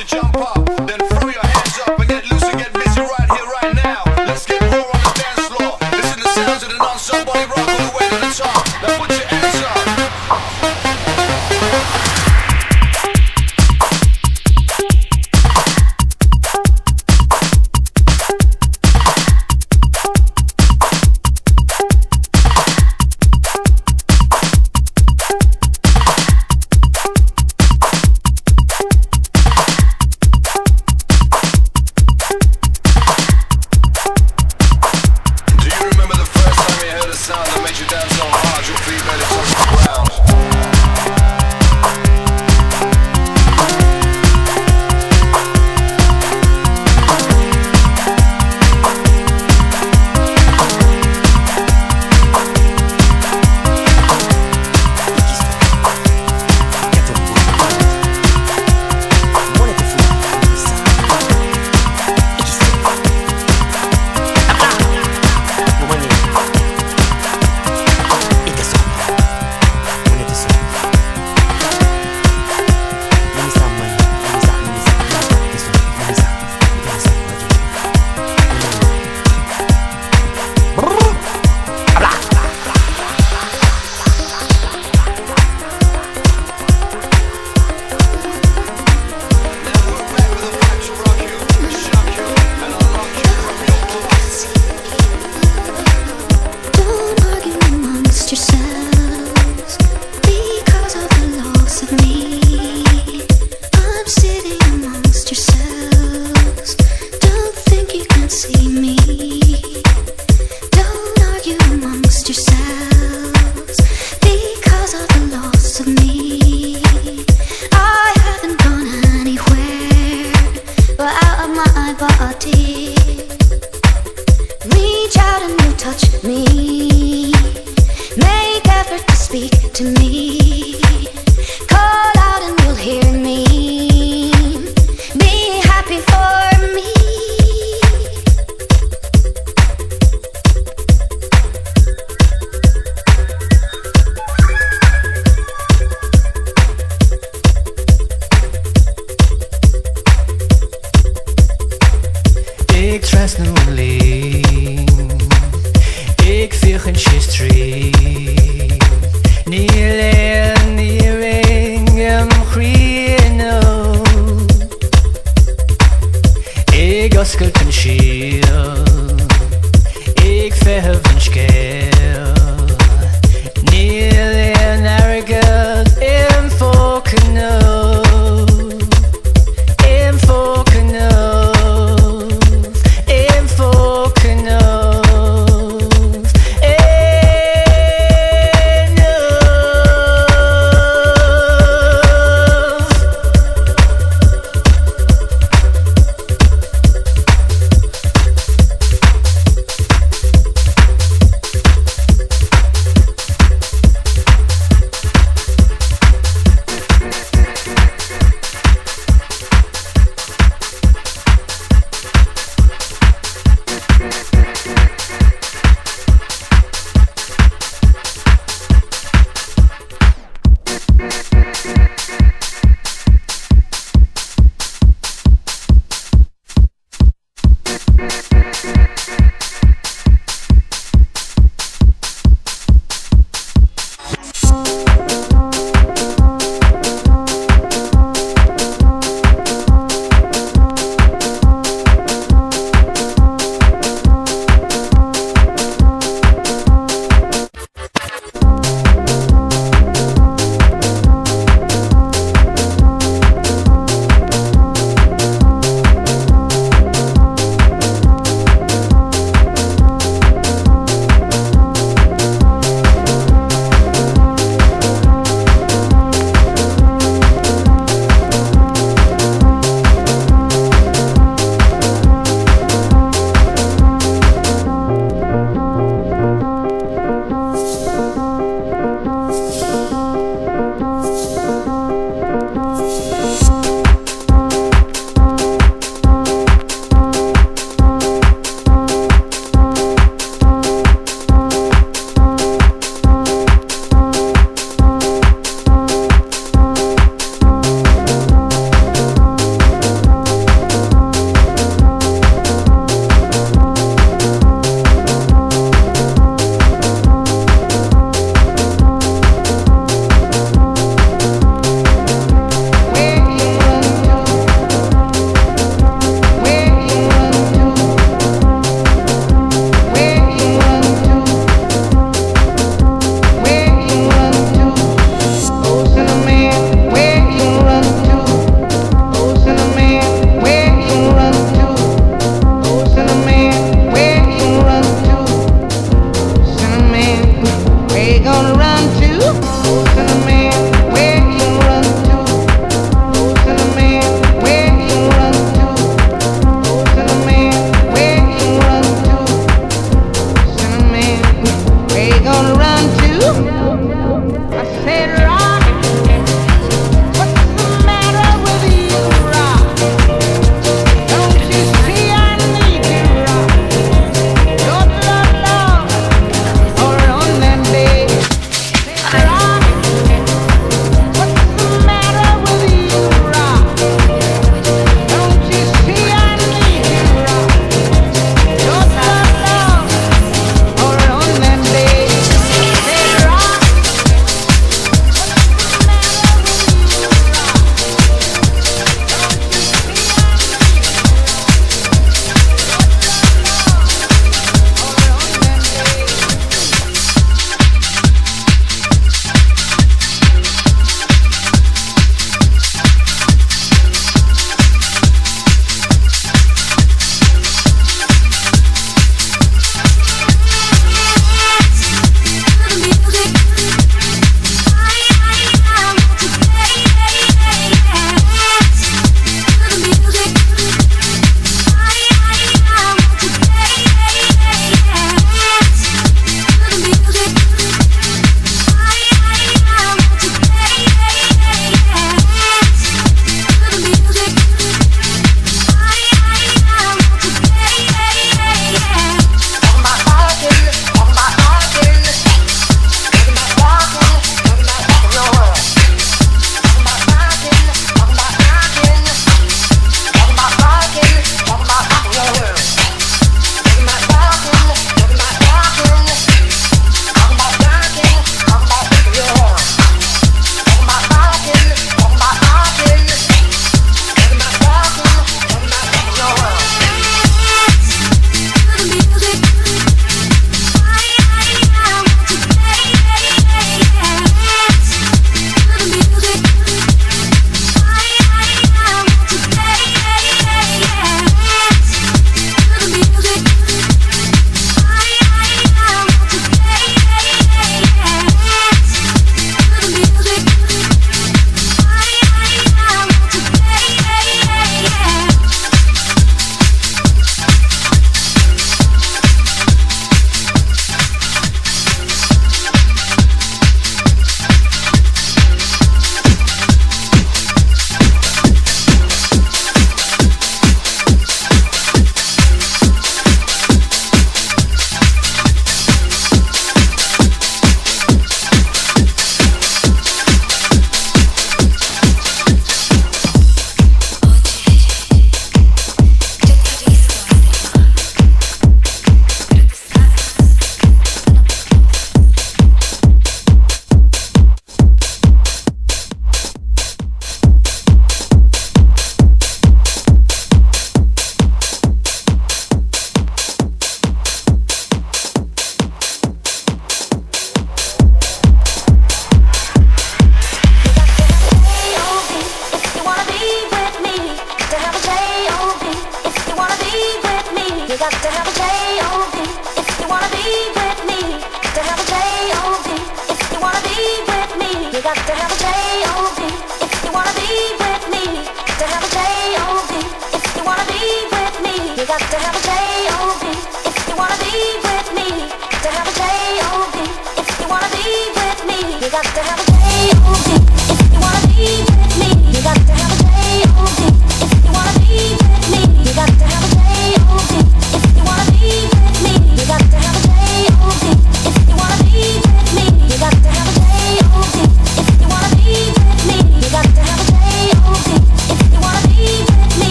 Níl ní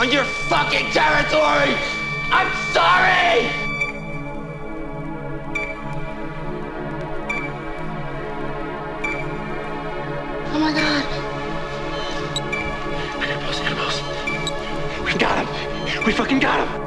on your fucking territory! I'm sorry! Oh my god! I got got We got him! We fucking got him!